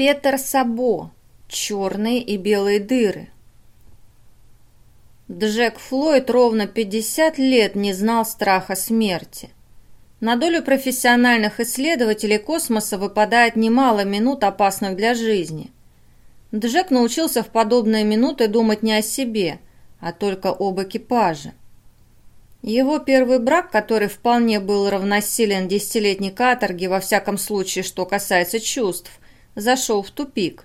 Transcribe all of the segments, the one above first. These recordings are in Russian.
Петер Сабо. Черные и белые дыры. Джек Флойд ровно 50 лет не знал страха смерти. На долю профессиональных исследователей космоса выпадает немало минут, опасных для жизни. Джек научился в подобные минуты думать не о себе, а только об экипаже. Его первый брак, который вполне был равносилен десятилетней каторге, во всяком случае, что касается чувств, зашел в тупик.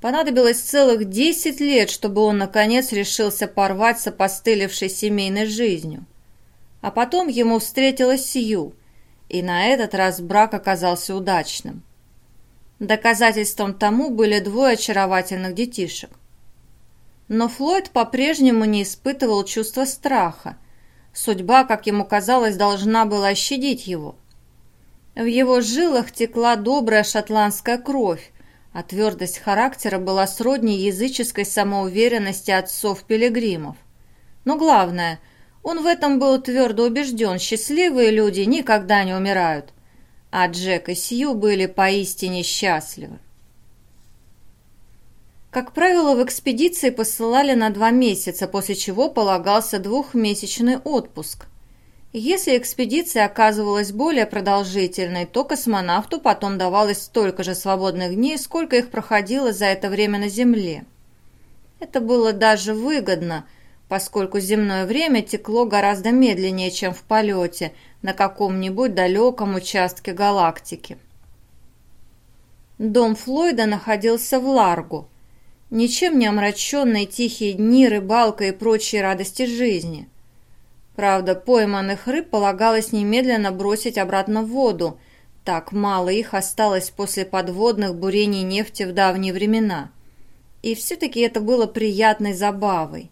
Понадобилось целых десять лет, чтобы он, наконец, решился порвать с опостылевшей семейной жизнью. А потом ему встретилась Сью, и на этот раз брак оказался удачным. Доказательством тому были двое очаровательных детишек. Но Флойд по-прежнему не испытывал чувства страха. Судьба, как ему казалось, должна была щадить его. В его жилах текла добрая шотландская кровь, а твердость характера была сродни языческой самоуверенности отцов-пилигримов. Но главное, он в этом был твердо убежден, счастливые люди никогда не умирают, а Джек и Сью были поистине счастливы. Как правило, в экспедиции посылали на два месяца, после чего полагался двухмесячный отпуск. Если экспедиция оказывалась более продолжительной, то космонавту потом давалось столько же свободных дней, сколько их проходило за это время на Земле. Это было даже выгодно, поскольку земное время текло гораздо медленнее, чем в полете на каком-нибудь далеком участке галактики. Дом Флойда находился в Ларгу. Ничем не омраченные тихие дни, рыбалка и прочие радости жизни – Правда, пойманных рыб полагалось немедленно бросить обратно в воду. Так мало их осталось после подводных бурений нефти в давние времена. И все-таки это было приятной забавой.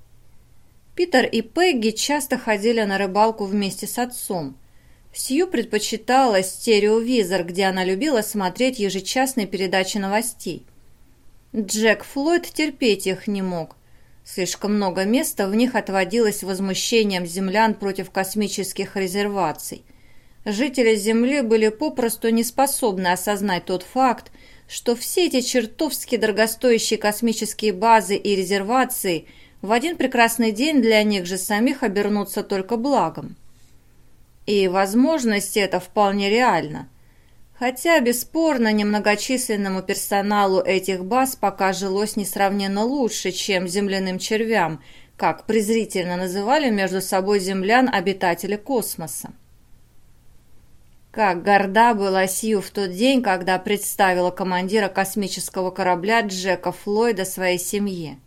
Питер и Пегги часто ходили на рыбалку вместе с отцом. Сью предпочитала стереовизор, где она любила смотреть ежечасные передачи новостей. Джек Флойд терпеть их не мог. Слишком много места в них отводилось возмущением землян против космических резерваций. Жители Земли были попросту не способны осознать тот факт, что все эти чертовски дорогостоящие космические базы и резервации в один прекрасный день для них же самих обернутся только благом. И возможность это вполне реальна. Хотя, бесспорно, немногочисленному персоналу этих баз пока жилось несравненно лучше, чем земляным червям, как презрительно называли между собой землян обитатели космоса. Как горда была Сью в тот день, когда представила командира космического корабля Джека Флойда своей семье.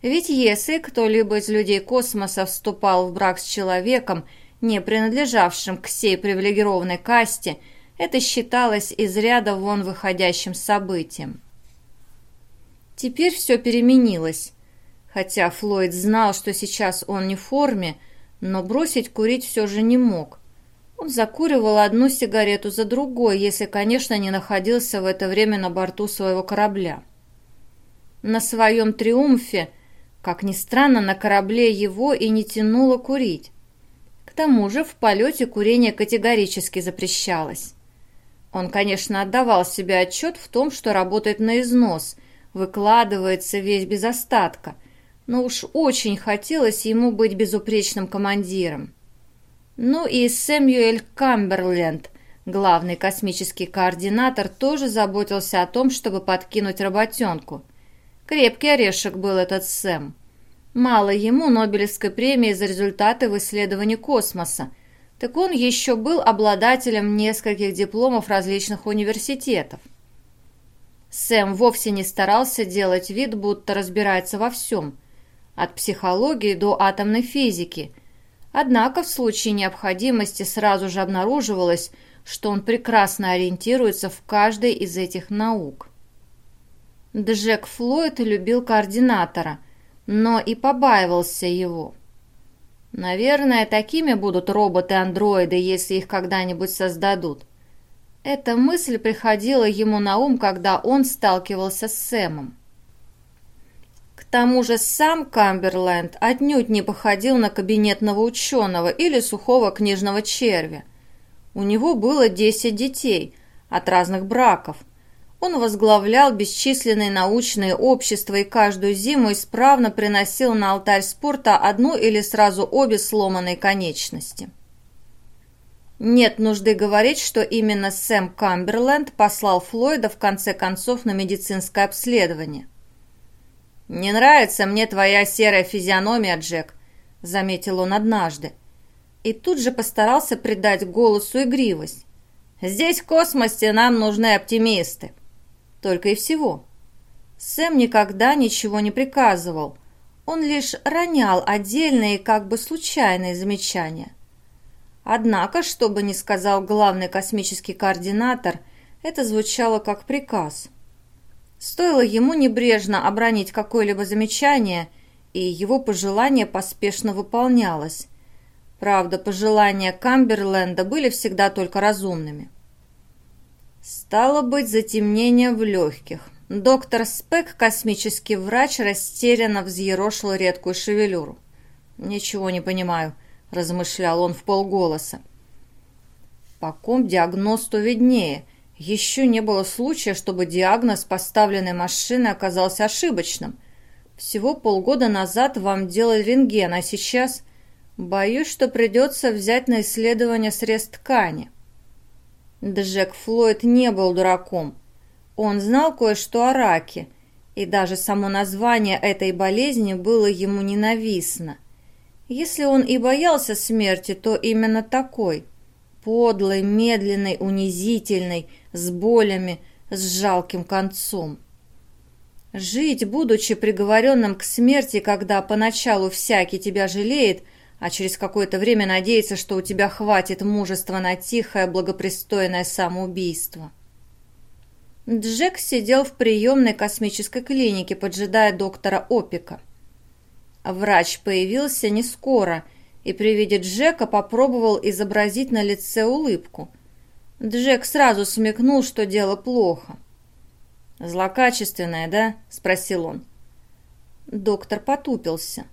Ведь если кто-либо из людей космоса вступал в брак с человеком, не принадлежавшим к сей привилегированной касте – это считалось из ряда вон выходящим событием. Теперь все переменилось. Хотя Флойд знал, что сейчас он не в форме, но бросить курить все же не мог. Он закуривал одну сигарету за другой, если, конечно, не находился в это время на борту своего корабля. На своем триумфе, как ни странно, на корабле его и не тянуло курить. К тому же в полете курение категорически запрещалось. Он, конечно, отдавал себе отчет в том, что работает на износ, выкладывается весь без остатка, но уж очень хотелось ему быть безупречным командиром. Ну и Сэмюэль Камберленд, главный космический координатор, тоже заботился о том, чтобы подкинуть работенку. Крепкий орешек был этот Сэм. Мало ему Нобелевской премии за результаты в исследовании космоса – так он еще был обладателем нескольких дипломов различных университетов. Сэм вовсе не старался делать вид, будто разбирается во всем, от психологии до атомной физики. Однако в случае необходимости сразу же обнаруживалось, что он прекрасно ориентируется в каждой из этих наук. Джек Флойд любил координатора, но и побаивался его – Наверное, такими будут роботы-андроиды, если их когда-нибудь создадут. Эта мысль приходила ему на ум, когда он сталкивался с Сэмом. К тому же сам Камберленд отнюдь не походил на кабинетного ученого или сухого книжного червя. У него было 10 детей от разных браков. Он возглавлял бесчисленные научные общества и каждую зиму исправно приносил на алтарь спорта одну или сразу обе сломанные конечности. Нет нужды говорить, что именно Сэм Камберленд послал Флойда в конце концов на медицинское обследование. «Не нравится мне твоя серая физиономия, Джек», — заметил он однажды. И тут же постарался придать голосу игривость. «Здесь в космосе нам нужны оптимисты». Только и всего. Сэм никогда ничего не приказывал. Он лишь ронял отдельные, как бы случайные замечания. Однако, что бы ни сказал главный космический координатор, это звучало как приказ. Стоило ему небрежно обронить какое-либо замечание, и его пожелание поспешно выполнялось. Правда, пожелания Камберленда были всегда только разумными. Стало быть, затемнение в легких. Доктор Спек, космический врач, растерянно взъерошил редкую шевелюру. «Ничего не понимаю», — размышлял он в полголоса. «По ком диагносту виднее. Еще не было случая, чтобы диагноз поставленной машины оказался ошибочным. Всего полгода назад вам делали рентген, а сейчас...» «Боюсь, что придется взять на исследование срез ткани». Джек Флойд не был дураком. Он знал кое-что о раке, и даже само название этой болезни было ему ненавистно. Если он и боялся смерти, то именно такой. Подлой, медленной, унизительной, с болями, с жалким концом. Жить, будучи приговоренным к смерти, когда поначалу всякий тебя жалеет, а через какое-то время надеяться, что у тебя хватит мужества на тихое, благопристойное самоубийство. Джек сидел в приемной космической клинике, поджидая доктора Опика. Врач появился не скоро и при виде Джека попробовал изобразить на лице улыбку. Джек сразу смекнул, что дело плохо. «Злокачественное, да?» – спросил он. Доктор потупился.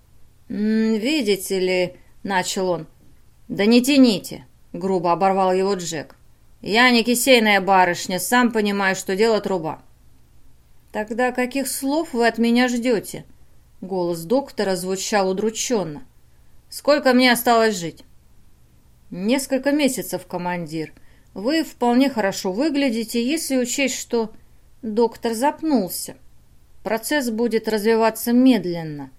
«Видите ли...» — начал он. «Да не тяните!» — грубо оборвал его Джек. «Я не кисейная барышня, сам понимаю, что дело труба». «Тогда каких слов вы от меня ждете?» Голос доктора звучал удрученно. «Сколько мне осталось жить?» «Несколько месяцев, командир. Вы вполне хорошо выглядите, если учесть, что...» Доктор запнулся. «Процесс будет развиваться медленно».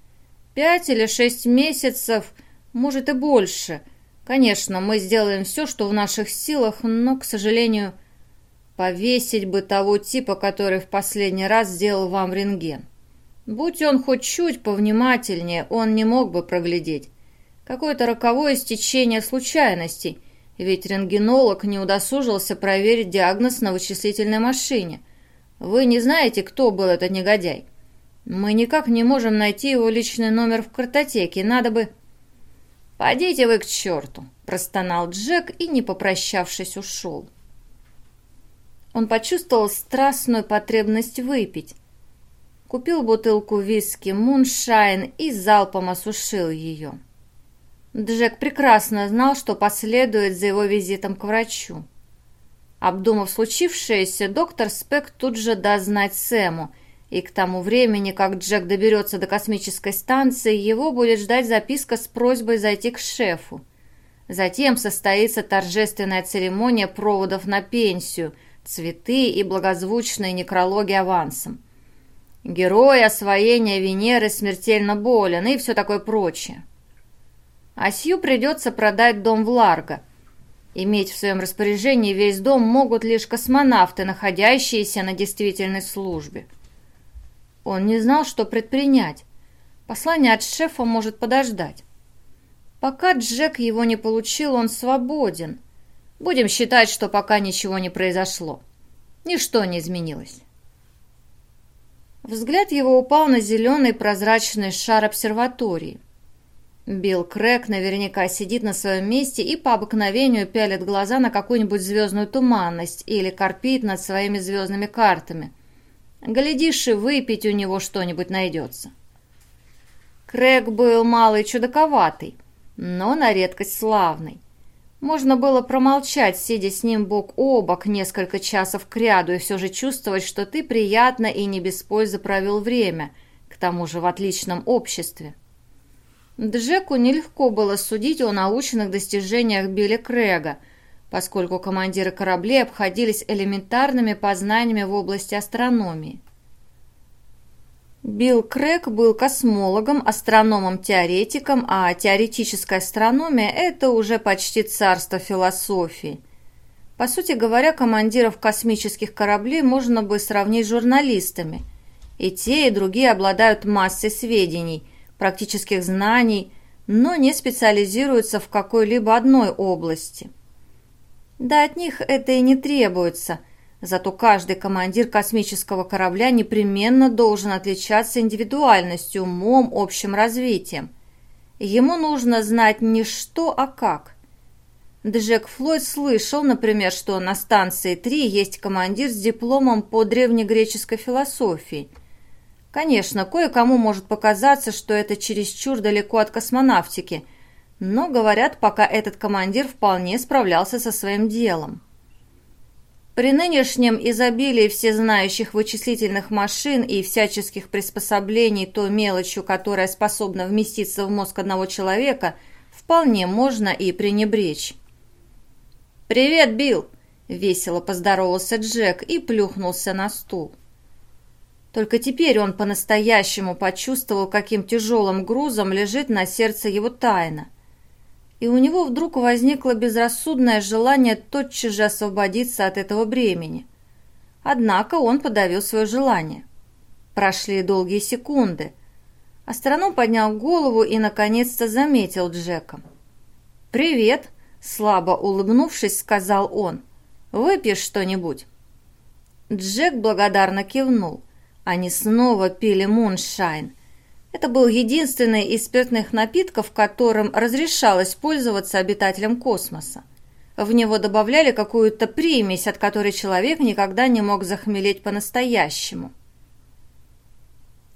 Пять или шесть месяцев, может и больше. Конечно, мы сделаем все, что в наших силах, но, к сожалению, повесить бы того типа, который в последний раз сделал вам рентген. Будь он хоть чуть повнимательнее, он не мог бы проглядеть. Какое-то роковое стечение случайностей, ведь рентгенолог не удосужился проверить диагноз на вычислительной машине. Вы не знаете, кто был этот негодяй? Мы никак не можем найти его личный номер в картотеке. Надо бы...» «Пойдите вы к черту!» – простонал Джек и, не попрощавшись, ушел. Он почувствовал страстную потребность выпить. Купил бутылку виски «Муншайн» и залпом осушил ее. Джек прекрасно знал, что последует за его визитом к врачу. Обдумав случившееся, доктор Спек тут же даст знать Сэму – и к тому времени, как Джек доберется до космической станции, его будет ждать записка с просьбой зайти к шефу. Затем состоится торжественная церемония проводов на пенсию, цветы и благозвучные некрологи авансом. Герой освоения Венеры смертельно болен и все такое прочее. А придется продать дом в Ларго. Иметь в своем распоряжении весь дом могут лишь космонавты, находящиеся на действительной службе. Он не знал, что предпринять. Послание от шефа может подождать. Пока Джек его не получил, он свободен. Будем считать, что пока ничего не произошло. Ничто не изменилось. Взгляд его упал на зеленый прозрачный шар обсерватории. Билл Крэк наверняка сидит на своем месте и по обыкновению пялит глаза на какую-нибудь звездную туманность или корпит над своими звездными картами – Глядишь, и выпить у него что-нибудь найдется. Крэг был малый чудаковатый, но на редкость славный. Можно было промолчать, сидя с ним бок о бок несколько часов кряду и все же чувствовать, что ты приятно и не без пользы провел время, к тому же в отличном обществе. Джеку нелегко было судить о научных достижениях Билли Крэга, поскольку командиры кораблей обходились элементарными познаниями в области астрономии. Билл Крэг был космологом, астрономом-теоретиком, а теоретическая астрономия – это уже почти царство философии. По сути говоря, командиров космических кораблей можно бы сравнить с журналистами. И те, и другие обладают массой сведений, практических знаний, но не специализируются в какой-либо одной области. Да от них это и не требуется – Зато каждый командир космического корабля непременно должен отличаться индивидуальностью, умом, общим развитием. Ему нужно знать не что, а как. Джек Флойд слышал, например, что на станции 3 есть командир с дипломом по древнегреческой философии. Конечно, кое-кому может показаться, что это чересчур далеко от космонавтики, но, говорят, пока этот командир вполне справлялся со своим делом. При нынешнем изобилии всезнающих вычислительных машин и всяческих приспособлений то мелочью, которая способна вместиться в мозг одного человека, вполне можно и пренебречь. «Привет, Билл!» – весело поздоровался Джек и плюхнулся на стул. Только теперь он по-настоящему почувствовал, каким тяжелым грузом лежит на сердце его тайна – и у него вдруг возникло безрассудное желание тотчас же освободиться от этого бремени. Однако он подавил свое желание. Прошли долгие секунды. Астроном поднял голову и, наконец-то, заметил Джека. «Привет!» – слабо улыбнувшись, сказал он. «Выпьешь что-нибудь?» Джек благодарно кивнул. Они снова пили муншайн – это был единственный из спиртных напитков, которым разрешалось пользоваться обитателям космоса. В него добавляли какую-то примесь, от которой человек никогда не мог захмелеть по-настоящему.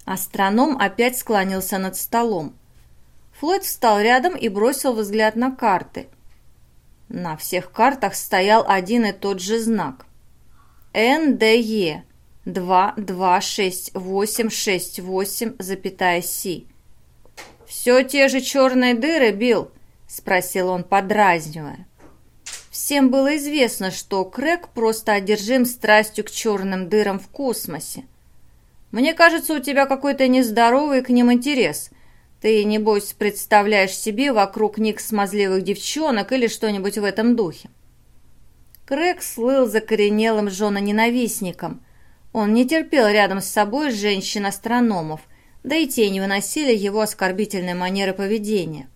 Астроном опять склонился над столом. Флойд встал рядом и бросил взгляд на карты. На всех картах стоял один и тот же знак. НДЕ два два шесть восемь шесть восемь запятая Си. «Все те же черные дыры, Билл?» – спросил он, подразнивая. Всем было известно, что Крэг просто одержим страстью к черным дырам в космосе. «Мне кажется, у тебя какой-то нездоровый к ним интерес. Ты, небось, представляешь себе вокруг них смазливых девчонок или что-нибудь в этом духе». Крэг слыл закоренелым жена-ненавистником – он не терпел рядом с собой женщин-астрономов, да и те не выносили его оскорбительной манеры поведения.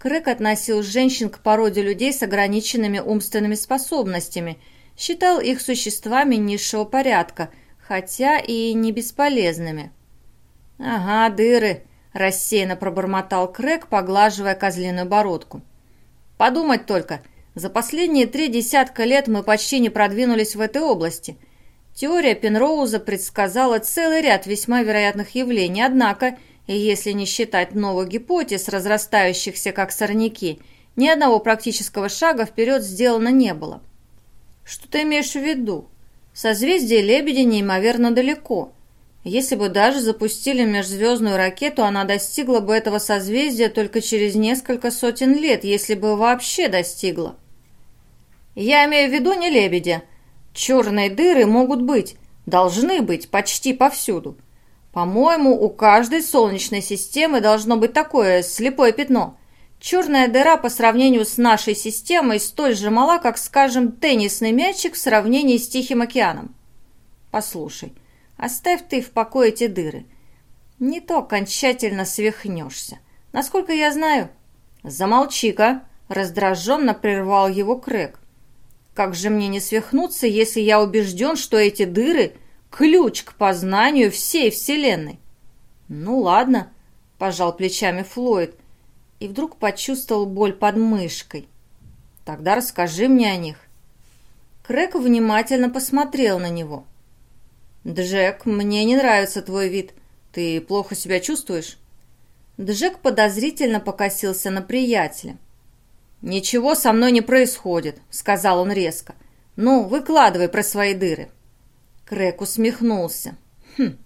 Крэк относил женщин к породе людей с ограниченными умственными способностями, считал их существами низшего порядка, хотя и не бесполезными. «Ага, дыры», – рассеянно пробормотал Крэк, поглаживая козлиную бородку. «Подумать только, за последние три десятка лет мы почти не продвинулись в этой области – Теория Пенроуза предсказала целый ряд весьма вероятных явлений, однако, если не считать новых гипотез, разрастающихся как сорняки, ни одного практического шага вперед сделано не было. Что ты имеешь в виду? Созвездие Лебедя неимоверно далеко. Если бы даже запустили межзвездную ракету, она достигла бы этого созвездия только через несколько сотен лет, если бы вообще достигла. Я имею в виду не Лебедя, Черные дыры могут быть, должны быть почти повсюду. По-моему, у каждой солнечной системы должно быть такое слепое пятно. Черная дыра по сравнению с нашей системой столь же мала, как, скажем, теннисный мячик в сравнении с Тихим океаном. Послушай, оставь ты в покое эти дыры. Не то окончательно свихнешься. Насколько я знаю... Замолчи-ка, раздраженно прервал его Крэг. Как же мне не свихнуться, если я убежден, что эти дыры – ключ к познанию всей Вселенной? Ну ладно, пожал плечами Флойд и вдруг почувствовал боль под мышкой. Тогда расскажи мне о них. Крэк внимательно посмотрел на него. «Джек, мне не нравится твой вид. Ты плохо себя чувствуешь?» Джек подозрительно покосился на приятеля. «Ничего со мной не происходит», — сказал он резко. «Ну, выкладывай про свои дыры». Крэк усмехнулся. «Хм,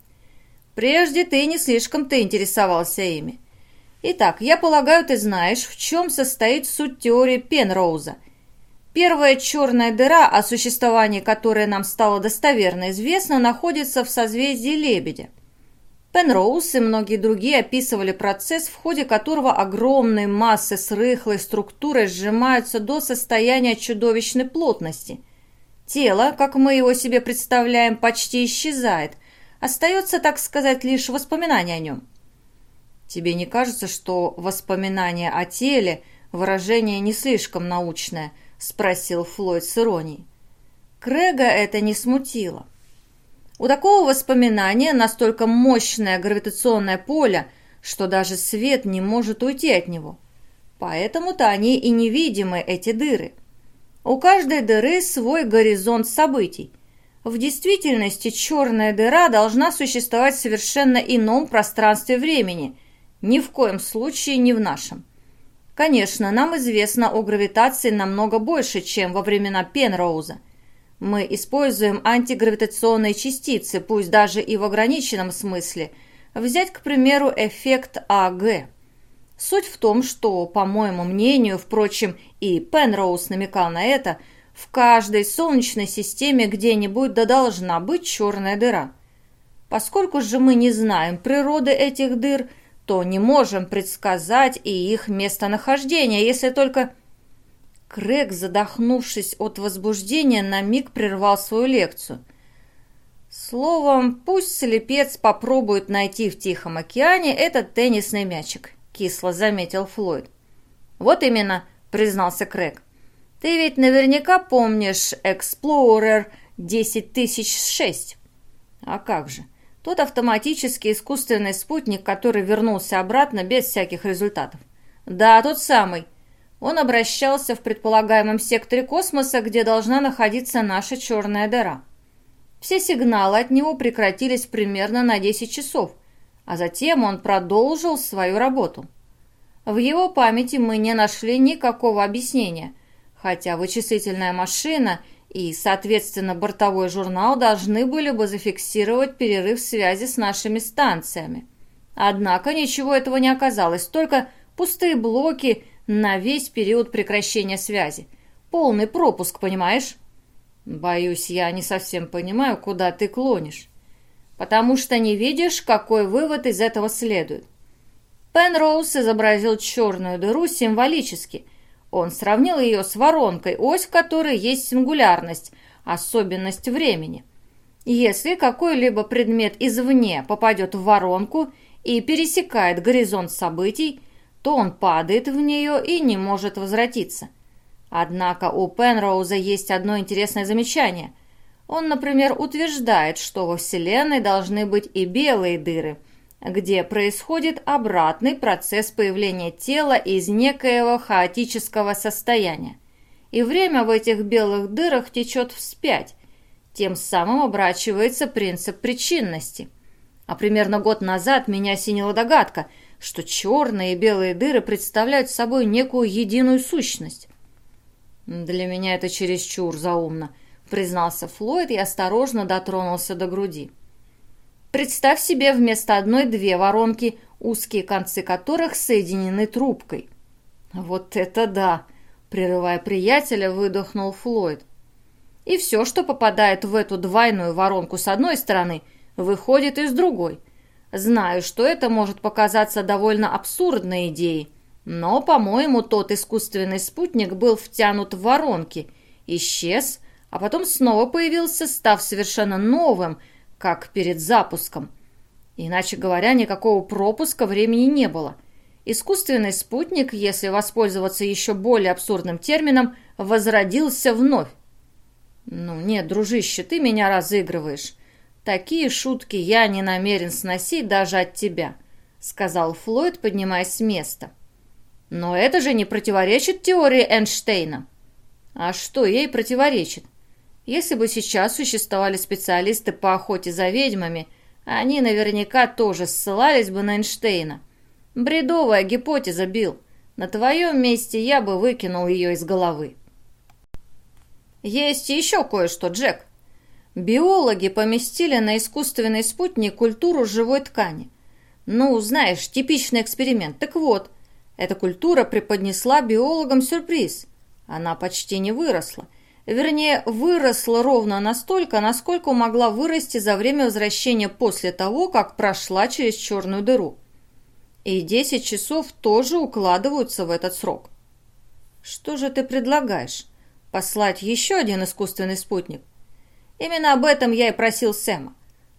прежде ты не слишком-то интересовался ими. Итак, я полагаю, ты знаешь, в чем состоит суть теории Пенроуза. Первая черная дыра, о существовании которой нам стало достоверно известно, находится в созвездии Лебедя. Пенроуз и многие другие описывали процесс, в ходе которого огромные массы с рыхлой структурой сжимаются до состояния чудовищной плотности. Тело, как мы его себе представляем, почти исчезает. Остается, так сказать, лишь воспоминание о нем. Тебе не кажется, что воспоминание о теле – выражение не слишком научное –— спросил Флойд с иронией. Крэга это не смутило. У такого воспоминания настолько мощное гравитационное поле, что даже свет не может уйти от него. Поэтому-то они и невидимы, эти дыры. У каждой дыры свой горизонт событий. В действительности черная дыра должна существовать в совершенно ином пространстве времени, ни в коем случае не в нашем. Конечно, нам известно о гравитации намного больше, чем во времена Пенроуза. Мы используем антигравитационные частицы, пусть даже и в ограниченном смысле. Взять, к примеру, эффект АГ. Суть в том, что, по моему мнению, впрочем, и Пенроуз намекал на это, в каждой солнечной системе где-нибудь да должна быть черная дыра. Поскольку же мы не знаем природы этих дыр, то не можем предсказать и их местонахождение, если только...» Крэг, задохнувшись от возбуждения, на миг прервал свою лекцию. «Словом, пусть слепец попробует найти в Тихом океане этот теннисный мячик», — кисло заметил Флойд. «Вот именно», — признался Крэг. «Ты ведь наверняка помнишь Explorer 10006». «А как же?» Тот автоматический искусственный спутник, который вернулся обратно без всяких результатов. Да, тот самый. Он обращался в предполагаемом секторе космоса, где должна находиться наша черная дыра. Все сигналы от него прекратились примерно на 10 часов, а затем он продолжил свою работу. В его памяти мы не нашли никакого объяснения, хотя вычислительная машина – и, соответственно, бортовой журнал должны были бы зафиксировать перерыв связи с нашими станциями. Однако ничего этого не оказалось, только пустые блоки на весь период прекращения связи. Полный пропуск, понимаешь? Боюсь, я не совсем понимаю, куда ты клонишь. Потому что не видишь, какой вывод из этого следует. Пенроуз изобразил черную дыру символически – он сравнил ее с воронкой, ось которой есть сингулярность, особенность времени. Если какой-либо предмет извне попадет в воронку и пересекает горизонт событий, то он падает в нее и не может возвратиться. Однако у Пенроуза есть одно интересное замечание. Он, например, утверждает, что во Вселенной должны быть и белые дыры – где происходит обратный процесс появления тела из некоего хаотического состояния. И время в этих белых дырах течет вспять, тем самым обращается принцип причинности. А примерно год назад меня осенила догадка, что черные и белые дыры представляют собой некую единую сущность. «Для меня это чересчур заумно», — признался Флойд и осторожно дотронулся до груди. Представь себе вместо одной две воронки, узкие концы которых соединены трубкой. Вот это да! Прерывая приятеля, выдохнул Флойд. И все, что попадает в эту двойную воронку с одной стороны, выходит из другой. Знаю, что это может показаться довольно абсурдной идеей, но, по-моему, тот искусственный спутник был втянут в воронки, исчез, а потом снова появился, став совершенно новым – как перед запуском. Иначе говоря, никакого пропуска времени не было. Искусственный спутник, если воспользоваться еще более абсурдным термином, возродился вновь. «Ну нет, дружище, ты меня разыгрываешь. Такие шутки я не намерен сносить даже от тебя», — сказал Флойд, поднимаясь с места. «Но это же не противоречит теории Эйнштейна». «А что ей противоречит?» Если бы сейчас существовали специалисты по охоте за ведьмами, они наверняка тоже ссылались бы на Эйнштейна. Бредовая гипотеза, Билл. На твоем месте я бы выкинул ее из головы. Есть еще кое-что, Джек. Биологи поместили на искусственный спутник культуру живой ткани. Ну, знаешь, типичный эксперимент. Так вот, эта культура преподнесла биологам сюрприз. Она почти не выросла. Вернее, выросла ровно настолько, насколько могла вырасти за время возвращения после того, как прошла через черную дыру. И 10 часов тоже укладываются в этот срок. Что же ты предлагаешь? Послать еще один искусственный спутник? Именно об этом я и просил Сэма.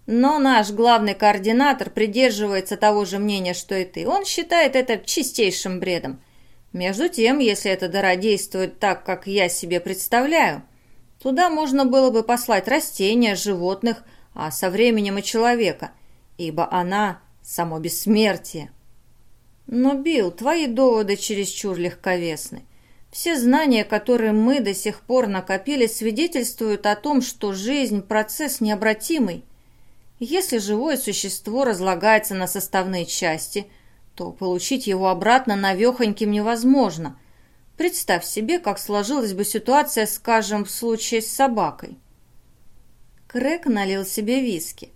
Но наш главный координатор придерживается того же мнения, что и ты. Он считает это чистейшим бредом. Между тем, если эта дыра действует так, как я себе представляю, туда можно было бы послать растения, животных, а со временем и человека, ибо она – само бессмертие. Но, Билл, твои доводы чересчур легковесны. Все знания, которые мы до сих пор накопили, свидетельствуют о том, что жизнь – процесс необратимый. Если живое существо разлагается на составные части, то получить его обратно навехоньким невозможно. Представь себе, как сложилась бы ситуация, скажем, в случае с собакой. Крэк налил себе виски.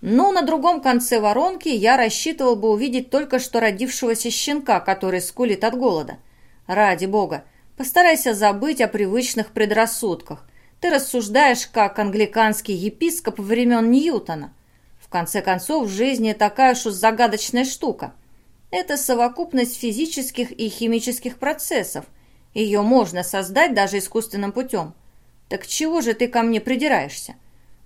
Ну, на другом конце воронки я рассчитывал бы увидеть только что родившегося щенка, который скулит от голода. Ради бога, постарайся забыть о привычных предрассудках. Ты рассуждаешь, как англиканский епископ времен Ньютона. В конце концов, в жизни такая уж загадочная штука. Это совокупность физических и химических процессов. Ее можно создать даже искусственным путем. Так чего же ты ко мне придираешься?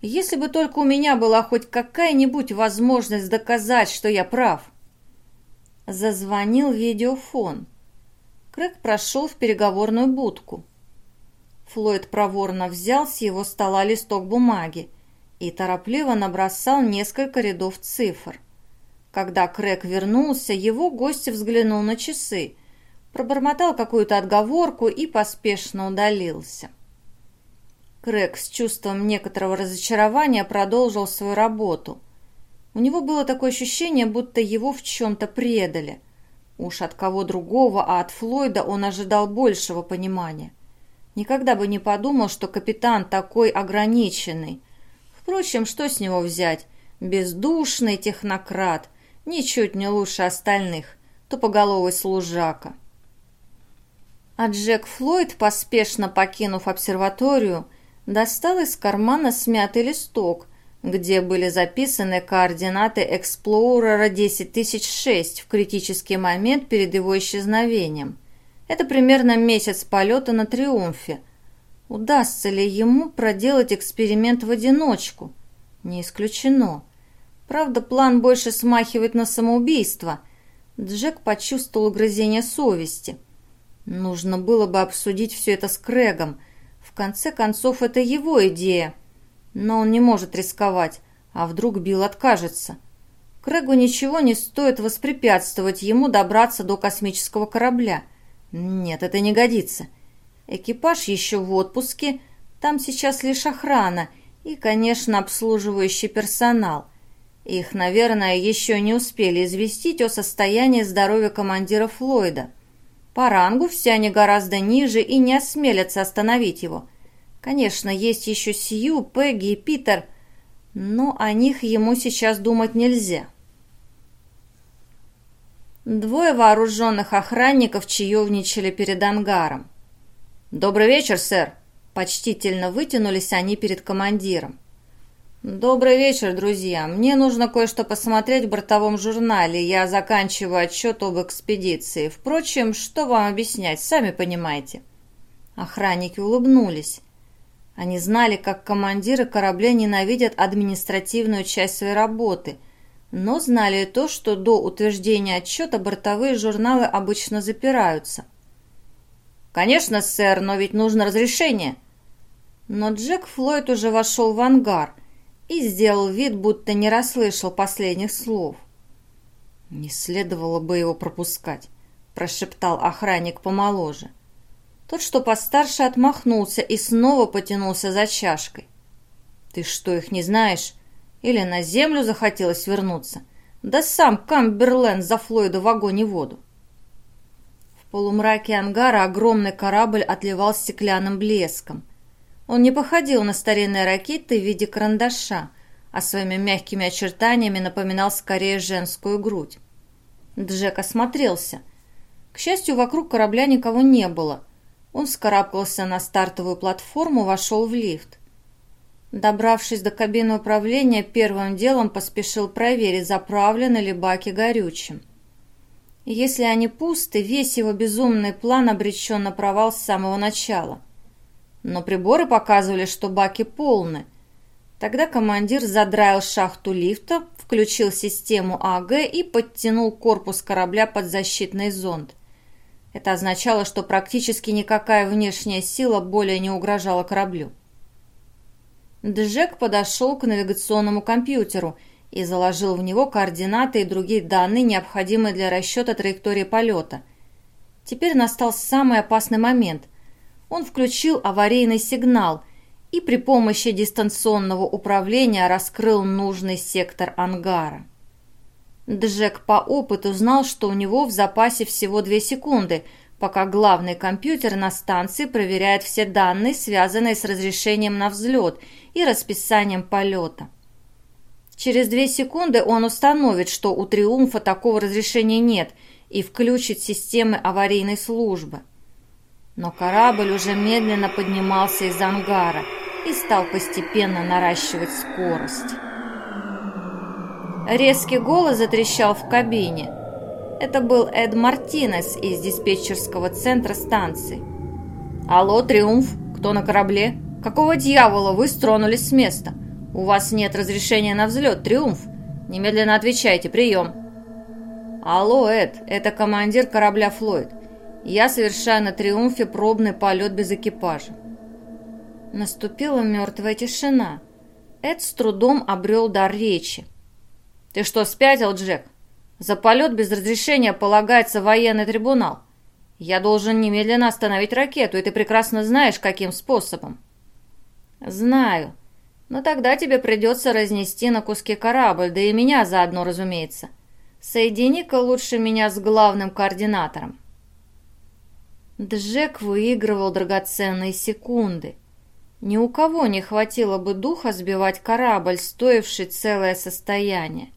Если бы только у меня была хоть какая-нибудь возможность доказать, что я прав. Зазвонил видеофон. Крэг прошел в переговорную будку. Флойд проворно взял с его стола листок бумаги и торопливо набросал несколько рядов цифр. Когда Крэг вернулся, его гость взглянул на часы, пробормотал какую-то отговорку и поспешно удалился. Крэг с чувством некоторого разочарования продолжил свою работу. У него было такое ощущение, будто его в чем-то предали. Уж от кого другого, а от Флойда он ожидал большего понимания. Никогда бы не подумал, что капитан такой ограниченный. Впрочем, что с него взять? Бездушный технократ, ничуть не лучше остальных, тупоголовый служака. А Джек Флойд, поспешно покинув обсерваторию, достал из кармана смятый листок, где были записаны координаты Эксплорера 10006 в критический момент перед его исчезновением – это примерно месяц полета на «Триумфе». Удастся ли ему проделать эксперимент в одиночку? Не исключено. Правда, план больше смахивает на самоубийство. Джек почувствовал грызение совести. Нужно было бы обсудить все это с Крэгом. В конце концов, это его идея. Но он не может рисковать, а вдруг Билл откажется. Крэгу ничего не стоит воспрепятствовать ему добраться до космического корабля – нет, это не годится. Экипаж еще в отпуске, там сейчас лишь охрана и, конечно, обслуживающий персонал. Их, наверное, еще не успели известить о состоянии здоровья командира Флойда. По рангу все они гораздо ниже и не осмелятся остановить его. Конечно, есть еще Сью, Пегги и Питер, но о них ему сейчас думать нельзя. Двое вооруженных охранников чаевничали перед ангаром. «Добрый вечер, сэр!» Почтительно вытянулись они перед командиром. «Добрый вечер, друзья. Мне нужно кое-что посмотреть в бортовом журнале. Я заканчиваю отчет об экспедиции. Впрочем, что вам объяснять, сами понимаете». Охранники улыбнулись. Они знали, как командиры корабля ненавидят административную часть своей работы – но знали то, что до утверждения отчета бортовые журналы обычно запираются. «Конечно, сэр, но ведь нужно разрешение». Но Джек Флойд уже вошел в ангар и сделал вид, будто не расслышал последних слов. «Не следовало бы его пропускать», – прошептал охранник помоложе. Тот, что постарше, отмахнулся и снова потянулся за чашкой. «Ты что, их не знаешь?» Или на землю захотелось вернуться. Да сам Камберленд за Флойда в огонь и воду. полумраке ангара огромный корабль отливал стеклянным блеском. Он не походил на старинные ракеты в виде карандаша, а своими мягкими очертаниями напоминал скорее женскую грудь. Джек осмотрелся. К счастью, вокруг корабля никого не было. Он вскарабкался на стартовую платформу, вошел в лифт. Добравшись до кабины управления, первым делом поспешил проверить, заправлены ли баки горючим. Если они пусты, весь его безумный план обречен на провал с самого начала. Но приборы показывали, что баки полны. Тогда командир задраил шахту лифта, включил систему АГ и подтянул корпус корабля под защитный зонд. Это означало, что практически никакая внешняя сила более не угрожала кораблю. Джек подошел к навигационному компьютеру и заложил в него координаты и другие данные, необходимые для расчета траектории полета. Теперь настал самый опасный момент. Он включил аварийный сигнал и при помощи дистанционного управления раскрыл нужный сектор ангара. Джек по опыту знал, что у него в запасе всего две секунды – пока главный компьютер на станции проверяет все данные, связанные с разрешением на взлет и расписанием полета. Через две секунды он установит, что у «Триумфа» такого разрешения нет и включит системы аварийной службы. Но корабль уже медленно поднимался из ангара и стал постепенно наращивать скорость. Резкий голос затрещал в кабине – это был Эд Мартинес из диспетчерского центра станции. «Алло, Триумф, кто на корабле? Какого дьявола вы стронулись с места? У вас нет разрешения на взлет, Триумф. Немедленно отвечайте, прием». «Алло, Эд, это командир корабля Флойд. Я совершаю на Триумфе пробный полет без экипажа». Наступила мертвая тишина. Эд с трудом обрел дар речи. «Ты что, спятил, Джек? За полет без разрешения полагается военный трибунал. Я должен немедленно остановить ракету, и ты прекрасно знаешь, каким способом. Знаю. Но тогда тебе придется разнести на куски корабль, да и меня заодно, разумеется. Соедини-ка лучше меня с главным координатором. Джек выигрывал драгоценные секунды. Ни у кого не хватило бы духа сбивать корабль, стоивший целое состояние.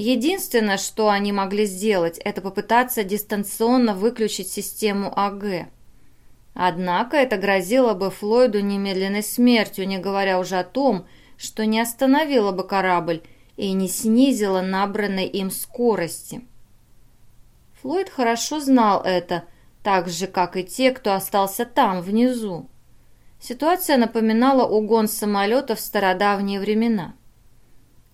Единственное, что они могли сделать, это попытаться дистанционно выключить систему АГ. Однако это грозило бы Флойду немедленной смертью, не говоря уже о том, что не остановило бы корабль и не снизило набранной им скорости. Флойд хорошо знал это, так же, как и те, кто остался там, внизу. Ситуация напоминала угон самолетов в стародавние времена.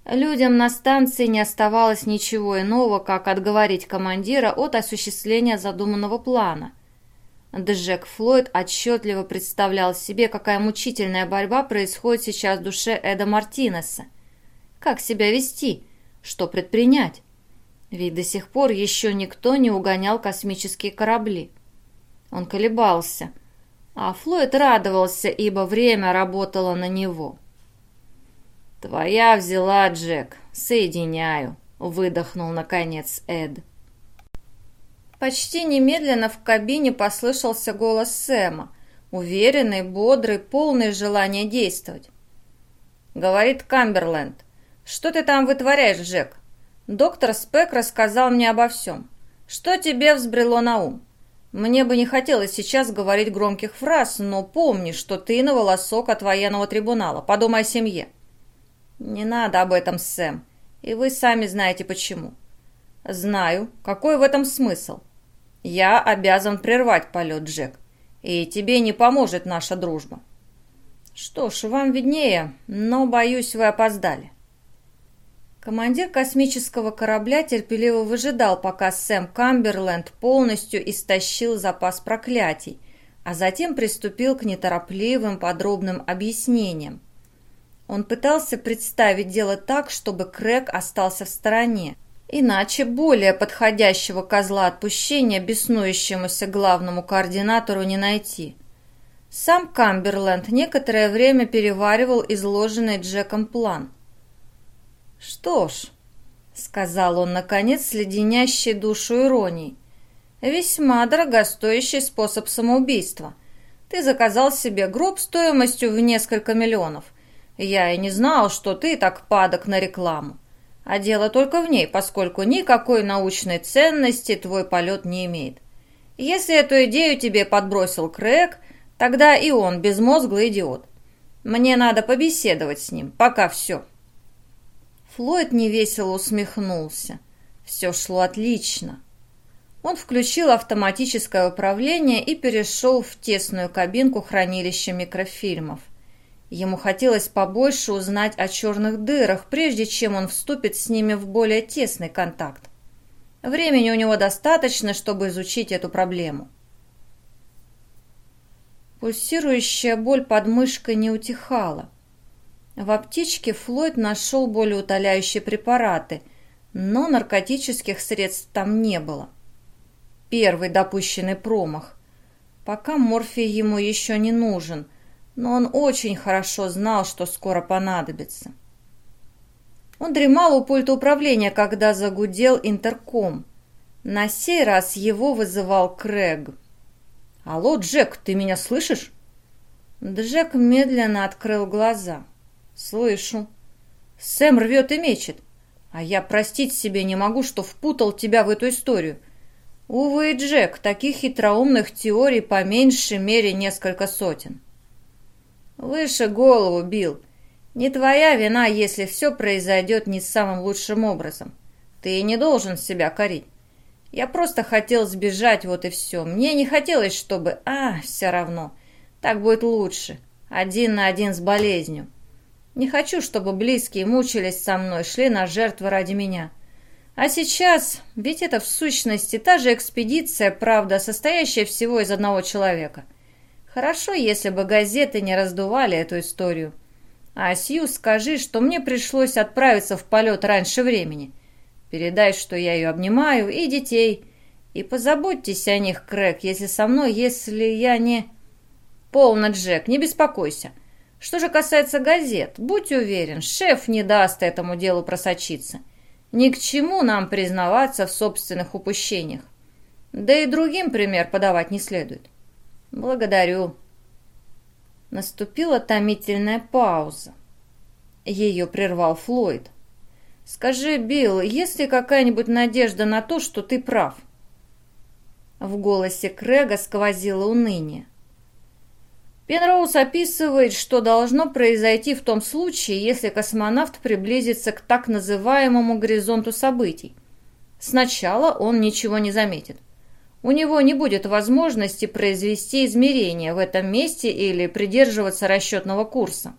Людям на станции не оставалось ничего иного, как отговорить командира от осуществления задуманного плана. Джек Флойд отчетливо представлял себе, какая мучительная борьба происходит сейчас в душе Эда Мартинеса. Как себя вести? Что предпринять? Ведь до сих пор еще никто не угонял космические корабли. Он колебался, а Флойд радовался, ибо время работало на него. «Твоя взяла, Джек. Соединяю», — выдохнул, наконец, Эд. Почти немедленно в кабине послышался голос Сэма, уверенный, бодрый, полный желания действовать. Говорит Камберленд. «Что ты там вытворяешь, Джек? Доктор Спек рассказал мне обо всем. Что тебе взбрело на ум? Мне бы не хотелось сейчас говорить громких фраз, но помни, что ты на волосок от военного трибунала. Подумай о семье». «Не надо об этом, Сэм. И вы сами знаете почему». «Знаю. Какой в этом смысл?» «Я обязан прервать полет, Джек. И тебе не поможет наша дружба». «Что ж, вам виднее, но, боюсь, вы опоздали». Командир космического корабля терпеливо выжидал, пока Сэм Камберленд полностью истощил запас проклятий, а затем приступил к неторопливым подробным объяснениям. Он пытался представить дело так, чтобы Крэг остался в стороне. Иначе более подходящего козла отпущения беснующемуся главному координатору не найти. Сам Камберленд некоторое время переваривал изложенный Джеком план. «Что ж», — сказал он, наконец, с леденящей душу иронией, Весьма дорогостоящий способ самоубийства. Ты заказал себе гроб стоимостью в несколько миллионов. Я и не знал, что ты так падок на рекламу. А дело только в ней, поскольку никакой научной ценности твой полет не имеет. Если эту идею тебе подбросил Крэг, тогда и он безмозглый идиот. Мне надо побеседовать с ним, пока все. Флойд невесело усмехнулся. Все шло отлично. Он включил автоматическое управление и перешел в тесную кабинку хранилища микрофильмов. Ему хотелось побольше узнать о черных дырах, прежде чем он вступит с ними в более тесный контакт. Времени у него достаточно, чтобы изучить эту проблему. Пульсирующая боль под мышкой не утихала. В аптечке Флойд нашел болеутоляющие препараты, но наркотических средств там не было. Первый допущенный промах. Пока морфий ему еще не нужен, но он очень хорошо знал, что скоро понадобится. Он дремал у пульта управления, когда загудел интерком. На сей раз его вызывал Крэг. «Алло, Джек, ты меня слышишь?» Джек медленно открыл глаза. «Слышу. Сэм рвет и мечет. А я простить себе не могу, что впутал тебя в эту историю. Увы, Джек, таких хитроумных теорий по меньшей мере несколько сотен». «Выше голову, Билл. Не твоя вина, если все произойдет не самым лучшим образом. Ты не должен себя корить. Я просто хотел сбежать, вот и все. Мне не хотелось, чтобы... А, все равно. Так будет лучше. Один на один с болезнью. Не хочу, чтобы близкие мучились со мной, шли на жертвы ради меня. А сейчас, ведь это в сущности та же экспедиция, правда, состоящая всего из одного человека. Хорошо, если бы газеты не раздували эту историю. А Сью скажи, что мне пришлось отправиться в полет раньше времени. Передай, что я ее обнимаю, и детей. И позаботьтесь о них, Крэг, если со мной, если я не... Полно, Джек, не беспокойся. Что же касается газет, будь уверен, шеф не даст этому делу просочиться. Ни к чему нам признаваться в собственных упущениях. Да и другим пример подавать не следует. Благодарю. Наступила томительная пауза. Ее прервал Флойд. «Скажи, Билл, есть ли какая-нибудь надежда на то, что ты прав?» В голосе Крэга сквозило уныние. Пенроуз описывает, что должно произойти в том случае, если космонавт приблизится к так называемому горизонту событий. Сначала он ничего не заметит у него не будет возможности произвести измерения в этом месте или придерживаться расчетного курса.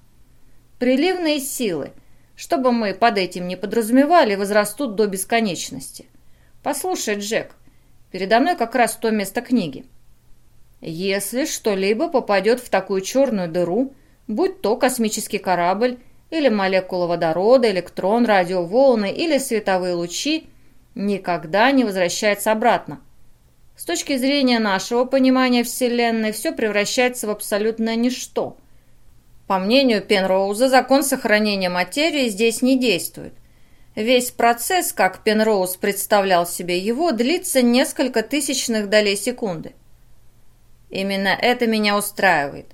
Приливные силы, что бы мы под этим не подразумевали, возрастут до бесконечности. Послушай, Джек, передо мной как раз то место книги. Если что-либо попадет в такую черную дыру, будь то космический корабль, или молекула водорода, электрон, радиоволны или световые лучи, никогда не возвращается обратно, с точки зрения нашего понимания Вселенной, все превращается в абсолютное ничто. По мнению Пенроуза, закон сохранения материи здесь не действует. Весь процесс, как Пенроуз представлял себе его, длится несколько тысячных долей секунды. Именно это меня устраивает.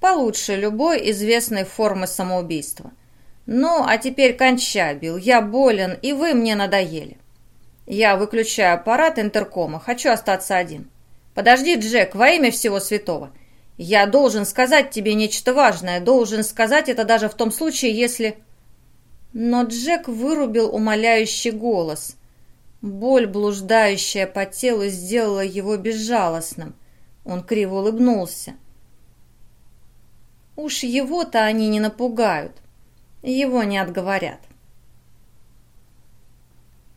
Получше любой известной формы самоубийства. Ну, а теперь кончай, Билл, я болен, и вы мне надоели. Я выключаю аппарат интеркома, хочу остаться один. Подожди, Джек, во имя всего святого. Я должен сказать тебе нечто важное, должен сказать это даже в том случае, если... Но Джек вырубил умоляющий голос. Боль, блуждающая по телу, сделала его безжалостным. Он криво улыбнулся. Уж его-то они не напугают. Его не отговорят.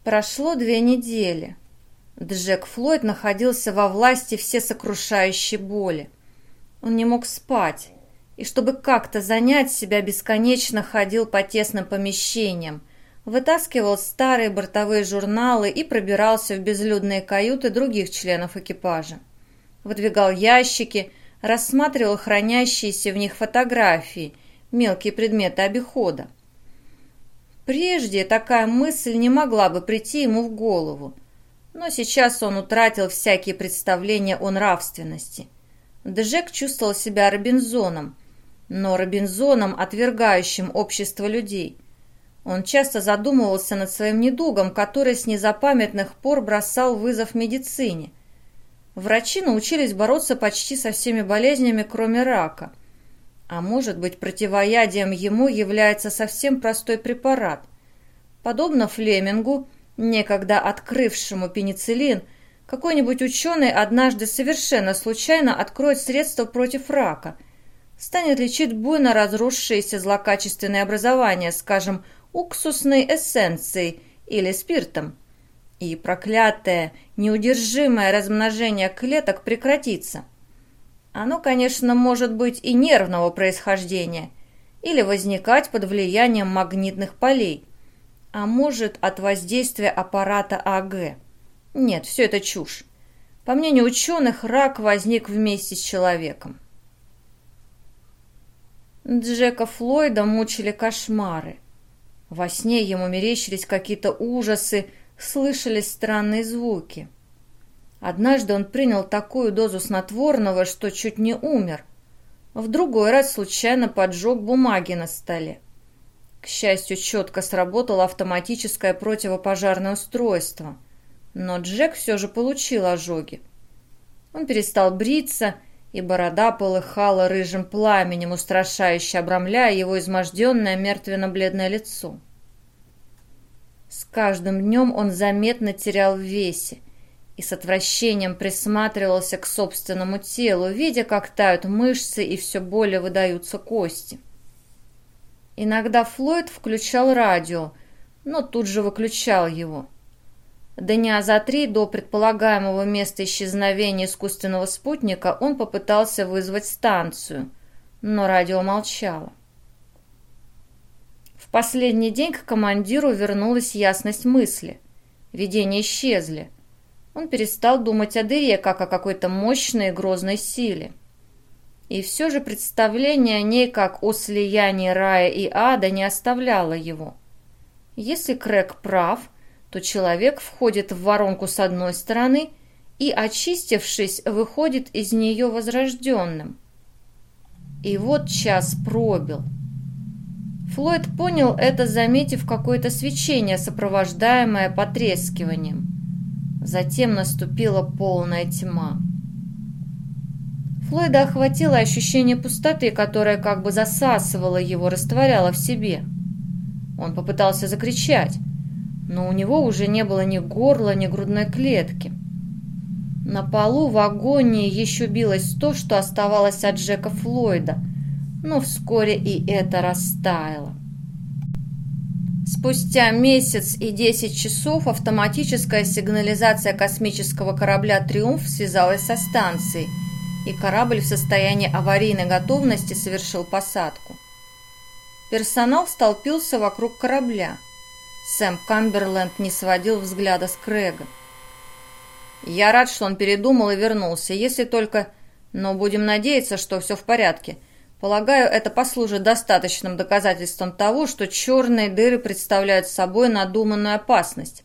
Прошло две недели. Джек Флойд находился во власти всесокрушающей боли. Он не мог спать, и чтобы как-то занять себя, бесконечно ходил по тесным помещениям, вытаскивал старые бортовые журналы и пробирался в безлюдные каюты других членов экипажа. Выдвигал ящики, рассматривал хранящиеся в них фотографии, мелкие предметы обихода. Прежде такая мысль не могла бы прийти ему в голову. Но сейчас он утратил всякие представления о нравственности. Джек чувствовал себя Робинзоном, но Робинзоном, отвергающим общество людей. Он часто задумывался над своим недугом, который с незапамятных пор бросал вызов медицине. Врачи научились бороться почти со всеми болезнями, кроме рака. А может быть, противоядием ему является совсем простой препарат. Подобно Флемингу, некогда открывшему пенициллин, какой-нибудь ученый однажды совершенно случайно откроет средство против рака, станет лечить буйно разросшиеся злокачественные образования, скажем, уксусной эссенцией или спиртом. И проклятое, неудержимое размножение клеток прекратится. Оно, конечно, может быть и нервного происхождения, или возникать под влиянием магнитных полей, а может от воздействия аппарата АГ. Нет, все это чушь. По мнению ученых, рак возник вместе с человеком. Джека Флойда мучили кошмары. Во сне ему мерещились какие-то ужасы, слышались странные звуки. Однажды он принял такую дозу снотворного, что чуть не умер. В другой раз случайно поджег бумаги на столе. К счастью, четко сработало автоматическое противопожарное устройство. Но Джек все же получил ожоги. Он перестал бриться, и борода полыхала рыжим пламенем, устрашающе обрамляя его изможденное мертвенно-бледное лицо. С каждым днем он заметно терял в весе и с отвращением присматривался к собственному телу, видя, как тают мышцы и все более выдаются кости. Иногда Флойд включал радио, но тут же выключал его. Дня за три до предполагаемого места исчезновения искусственного спутника он попытался вызвать станцию, но радио молчало. В последний день к командиру вернулась ясность мысли. Видения исчезли. Он перестал думать о дыре, как о какой-то мощной и грозной силе. И все же представление о ней, как о слиянии рая и ада, не оставляло его. Если Крэг прав – то человек входит в воронку с одной стороны и, очистившись, выходит из нее возрожденным. И вот час пробил. Флойд понял это, заметив какое-то свечение, сопровождаемое потрескиванием. Затем наступила полная тьма. Флойда охватило ощущение пустоты, которое как бы засасывало его, растворяло в себе. Он попытался закричать, но у него уже не было ни горла, ни грудной клетки. На полу в агонии еще билось то, что оставалось от Джека Флойда, но вскоре и это растаяло. Спустя месяц и десять часов автоматическая сигнализация космического корабля «Триумф» связалась со станцией, и корабль в состоянии аварийной готовности совершил посадку. Персонал столпился вокруг корабля – Сэм Камберленд не сводил взгляда с Крэга. «Я рад, что он передумал и вернулся, если только... Но будем надеяться, что все в порядке. Полагаю, это послужит достаточным доказательством того, что черные дыры представляют собой надуманную опасность».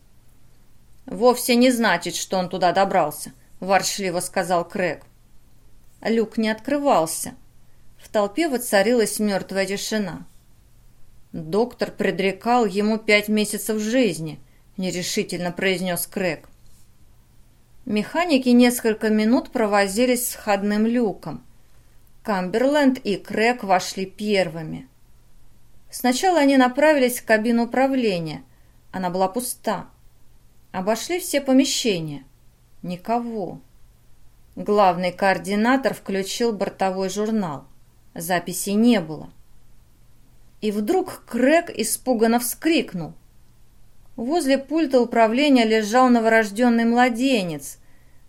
«Вовсе не значит, что он туда добрался», – ворчливо сказал Крэг. Люк не открывался. В толпе воцарилась мертвая тишина. Доктор предрекал ему пять месяцев жизни, нерешительно произнес Крэг. Механики несколько минут провозились с входным люком. Камберленд и Крэг вошли первыми. Сначала они направились в кабину управления. Она была пуста. Обошли все помещения. Никого. Главный координатор включил бортовой журнал. Записей не было. И вдруг Крэг испуганно вскрикнул. Возле пульта управления лежал новорожденный младенец.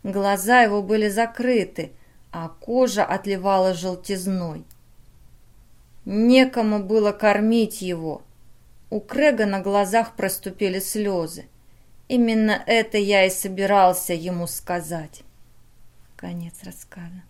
Глаза его были закрыты, а кожа отливала желтизной. Некому было кормить его. У Крэга на глазах проступили слезы. Именно это я и собирался ему сказать. Конец рассказа.